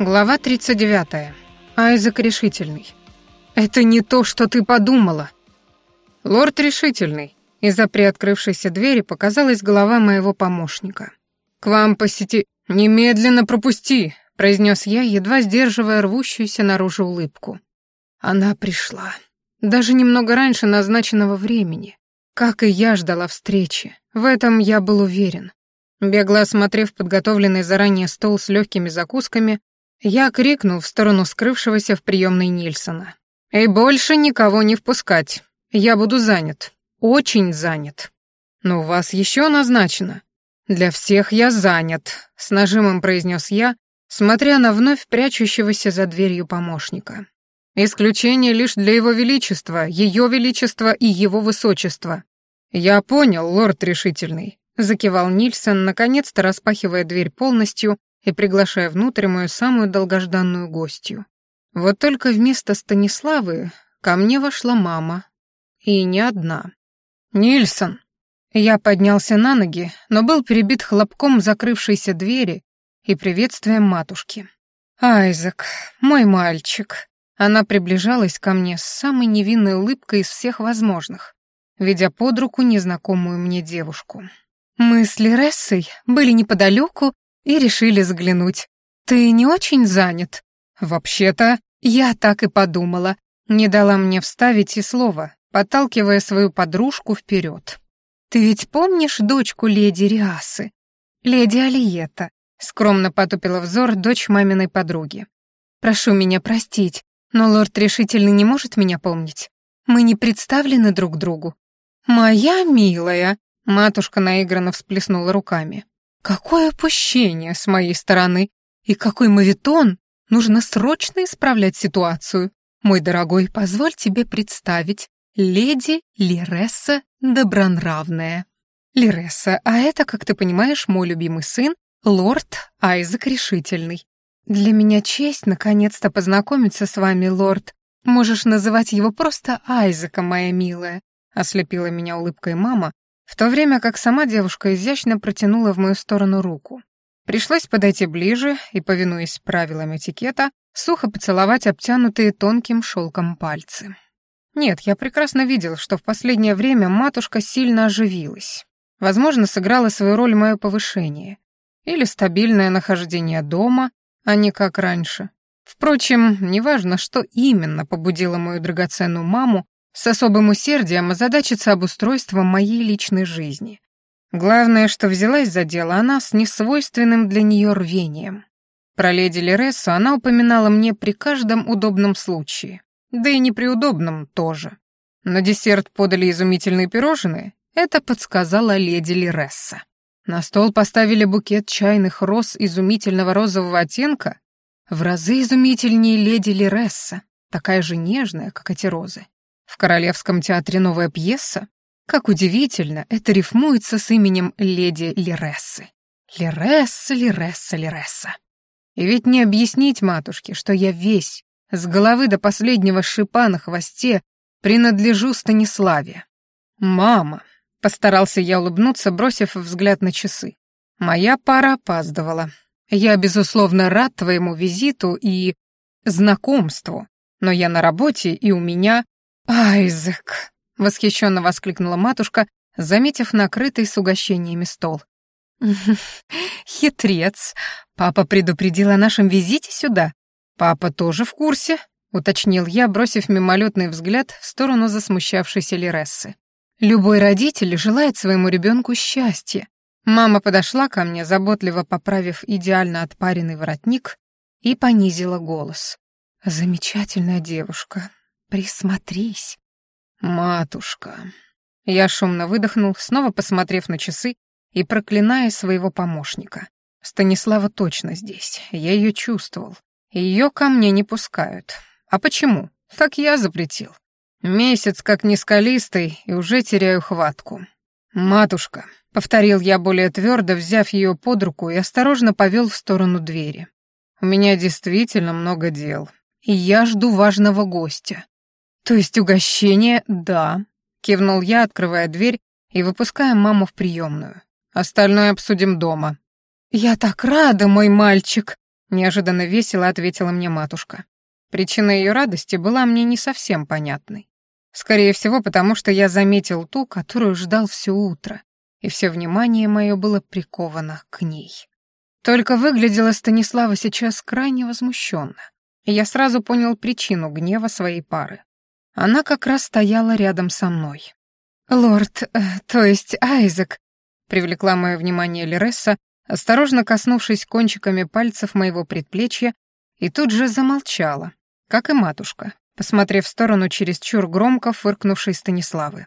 Глава 39. Айзек Решительный. «Это не то, что ты подумала!» Лорд Решительный. Из-за приоткрывшейся двери показалась голова моего помощника. «К вам посети... Немедленно пропусти!» — произнес я, едва сдерживая рвущуюся наружу улыбку. Она пришла. Даже немного раньше назначенного времени. Как и я ждала встречи. В этом я был уверен. Бегло осмотрев подготовленный заранее стол с легкими закусками, я крикнул в сторону скрывшегося в приемной Нильсона. «И больше никого не впускать. Я буду занят. Очень занят. Но у вас еще назначено». «Для всех я занят», — с нажимом произнес я, смотря на вновь прячущегося за дверью помощника. «Исключение лишь для его величества, ее величества и его высочества». «Я понял, лорд решительный», — закивал Нильсон, наконец-то распахивая дверь полностью и приглашая внутрь мою самую долгожданную гостью. Вот только вместо Станиславы ко мне вошла мама. И не одна. «Нильсон!» Я поднялся на ноги, но был перебит хлопком закрывшейся двери и приветствием матушки. «Айзек, мой мальчик!» Она приближалась ко мне с самой невинной улыбкой из всех возможных, ведя под руку незнакомую мне девушку. Мы с Лерессой были неподалеку и решили заглянуть. Ты не очень занят? Вообще-то, я так и подумала. Не дала мне вставить и слова, подталкивая свою подружку вперед. Ты ведь помнишь дочку леди Риасы? Леди Алиета. Скромно потупила взор дочь маминой подруги. Прошу меня простить, но лорд решительно не может меня помнить. Мы не представлены друг другу. Моя милая, матушка наигранно всплеснула руками. Какое опущение с моей стороны и какой мавитон! Нужно срочно исправлять ситуацию. Мой дорогой, позволь тебе представить леди Лиресса Добронравная. Лиресса, а это, как ты понимаешь, мой любимый сын, лорд Айзек Решительный. Для меня честь наконец-то познакомиться с вами, лорд. Можешь называть его просто Айзеком, моя милая. Ослепила меня улыбкой мама, в то время как сама девушка изящно протянула в мою сторону руку. Пришлось подойти ближе и, повинуясь правилам этикета, сухо поцеловать обтянутые тонким шелком пальцы. Нет, я прекрасно видел, что в последнее время матушка сильно оживилась. Возможно, сыграла свою роль мое повышение. Или стабильное нахождение дома, а не как раньше. Впрочем, неважно, что именно побудило мою драгоценную маму с особым усердием озадачиться обустройством моей личной жизни. Главное, что взялась за дело она с несвойственным для нее рвением. Про леди Лерессу она упоминала мне при каждом удобном случае, да и не при удобном тоже. На десерт подали изумительные пирожные, это подсказала леди Лересса. На стол поставили букет чайных роз изумительного розового оттенка, в разы изумительнее леди Лересса, такая же нежная, как эти розы. В Королевском театре новая пьеса? Как удивительно, это рифмуется с именем леди Лирессы. Лиресса, Лиресса, Лиресса. И ведь не объяснить матушке, что я весь, с головы до последнего шипа на хвосте, принадлежу Станиславе. «Мама», — постарался я улыбнуться, бросив взгляд на часы. «Моя пара опаздывала. Я, безусловно, рад твоему визиту и... знакомству, но я на работе, и у меня «Айзек!» — восхищенно воскликнула матушка, заметив накрытый с угощениями стол. «Хитрец! Папа предупредил о нашем визите сюда. Папа тоже в курсе?» — уточнил я, бросив мимолетный взгляд в сторону засмущавшейся Лирессы. «Любой родитель желает своему ребенку счастья». Мама подошла ко мне, заботливо поправив идеально отпаренный воротник, и понизила голос. «Замечательная девушка, Присмотрись. Матушка. Я шумно выдохнул, снова посмотрев на часы и проклиная своего помощника. Станислава точно здесь, я ее чувствовал. Ее ко мне не пускают. А почему? Так я запретил. Месяц как не скалистый, и уже теряю хватку. «Матушка», — повторил я более твердо, взяв ее под руку и осторожно повел в сторону двери. «У меня действительно много дел, и я жду важного гостя. «То есть угощение, да», — кивнул я, открывая дверь и выпуская маму в приемную. «Остальное обсудим дома». «Я так рада, мой мальчик!» неожиданно весело ответила мне матушка. Причина ее радости была мне не совсем понятной. Скорее всего, потому что я заметил ту, которую ждал все утро, и все внимание мое было приковано к ней. Только выглядела Станислава сейчас крайне возмущенно, и я сразу понял причину гнева своей пары. Она как раз стояла рядом со мной. «Лорд, э, то есть Айзек», — привлекла мое внимание Лересса, осторожно коснувшись кончиками пальцев моего предплечья, и тут же замолчала, как и матушка, посмотрев в сторону чересчур громко фыркнувшей Станиславы.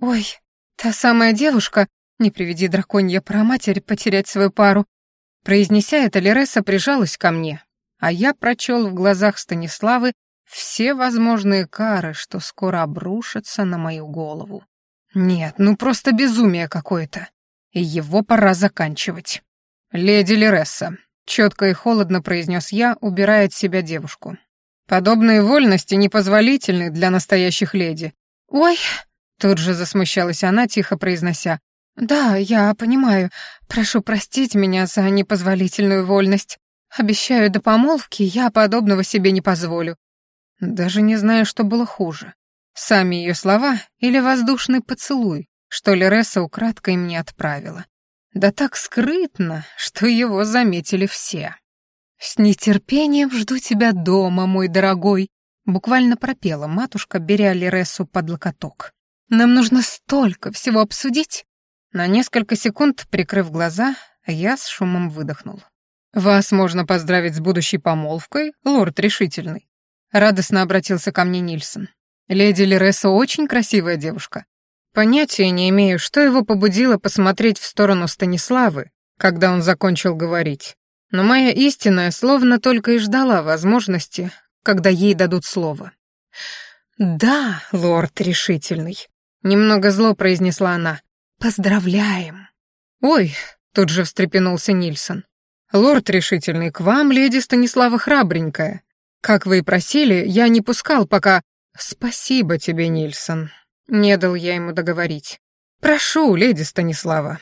«Ой, та самая девушка, не приведи драконья проматерь потерять свою пару». Произнеся это, Лереса прижалась ко мне, а я прочел в глазах Станиславы все возможные кары, что скоро обрушатся на мою голову. Нет, ну просто безумие какое-то. И его пора заканчивать. «Леди Лересса», — четко и холодно произнес я, убирая от себя девушку. «Подобные вольности непозволительны для настоящих леди». «Ой», — тут же засмущалась она, тихо произнося. «Да, я понимаю. Прошу простить меня за непозволительную вольность. Обещаю, до помолвки я подобного себе не позволю». Даже не знаю, что было хуже. Сами ее слова или воздушный поцелуй, что Лереса украдкой мне отправила. Да так скрытно, что его заметили все. «С нетерпением жду тебя дома, мой дорогой», — буквально пропела матушка, беря Лересу под локоток. «Нам нужно столько всего обсудить». На несколько секунд, прикрыв глаза, я с шумом выдохнул. «Вас можно поздравить с будущей помолвкой, лорд решительный», — радостно обратился ко мне Нильсон. «Леди Лереса очень красивая девушка. Понятия не имею, что его побудило посмотреть в сторону Станиславы, когда он закончил говорить. Но моя истинная словно только и ждала возможности, когда ей дадут слово. «Да, лорд решительный», — немного зло произнесла она. «Поздравляем». «Ой», — тут же встрепенулся Нильсон. «Лорд решительный, к вам леди Станислава храбренькая. Как вы и просили, я не пускал пока...» «Спасибо тебе, Нильсон», не дал я ему договорить. «Прошу, леди Станислава».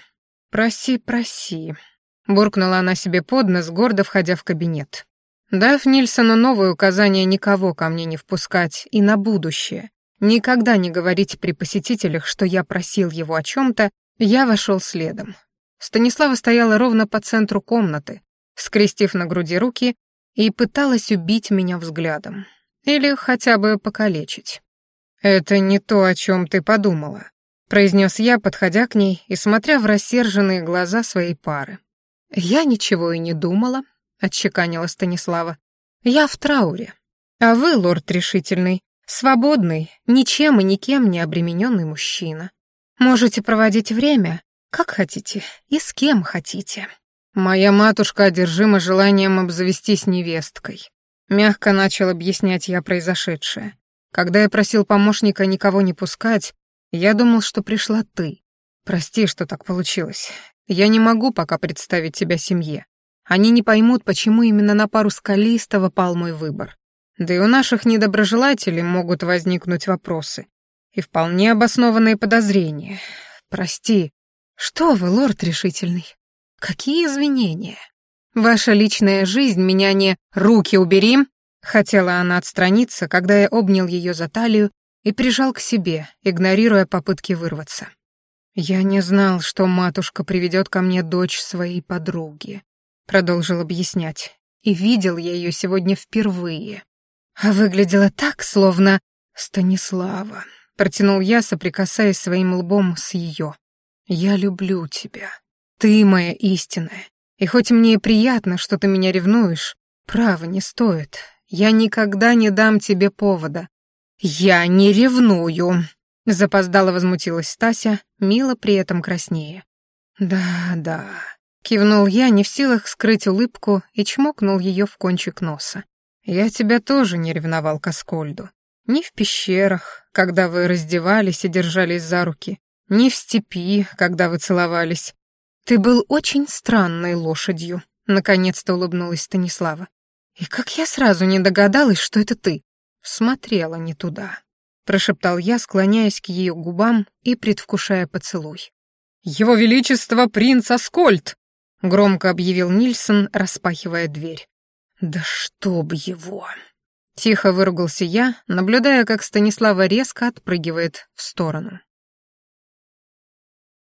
«Проси, проси», — буркнула она себе под нос, гордо входя в кабинет. Дав Нильсону новое указание никого ко мне не впускать и на будущее, никогда не говорить при посетителях, что я просил его о чем-то, я вошел следом. Станислава стояла ровно по центру комнаты, скрестив на груди руки, и пыталась убить меня взглядом. Или хотя бы покалечить. «Это не то, о чем ты подумала», — произнес я, подходя к ней и смотря в рассерженные глаза своей пары. «Я ничего и не думала», — отчеканила Станислава. «Я в трауре. А вы, лорд решительный, свободный, ничем и никем не обремененный мужчина. Можете проводить время, как хотите и с кем хотите». Моя матушка одержима желанием обзавестись невесткой. Мягко начал объяснять я произошедшее. Когда я просил помощника никого не пускать, я думал, что пришла ты. Прости, что так получилось. Я не могу пока представить тебя семье. Они не поймут, почему именно на пару скалистого пал мой выбор. Да и у наших недоброжелателей могут возникнуть вопросы. И вполне обоснованные подозрения. Прости. Что вы, лорд решительный? Какие извинения? Ваша личная жизнь меня не «руки убери», Хотела она отстраниться, когда я обнял ее за талию и прижал к себе, игнорируя попытки вырваться. «Я не знал, что матушка приведет ко мне дочь своей подруги», — продолжил объяснять. «И видел я ее сегодня впервые. А выглядела так, словно Станислава», — протянул я, соприкасаясь своим лбом с ее. «Я люблю тебя. Ты моя истинная. И хоть мне и приятно, что ты меня ревнуешь, право не стоит. Я никогда не дам тебе повода. Я не ревную, запоздало возмутилась Стася, мило при этом краснее. Да, да, кивнул я, не в силах скрыть улыбку и чмокнул ее в кончик носа. Я тебя тоже не ревновал к Аскольду. Ни в пещерах, когда вы раздевались и держались за руки, ни в степи, когда вы целовались. Ты был очень странной лошадью, наконец-то улыбнулась Станислава. «И как я сразу не догадалась, что это ты?» «Смотрела не туда», — прошептал я, склоняясь к ее губам и предвкушая поцелуй. «Его Величество принц Аскольд!» — громко объявил Нильсон, распахивая дверь. «Да чтоб его!» Тихо выругался я, наблюдая, как Станислава резко отпрыгивает в сторону.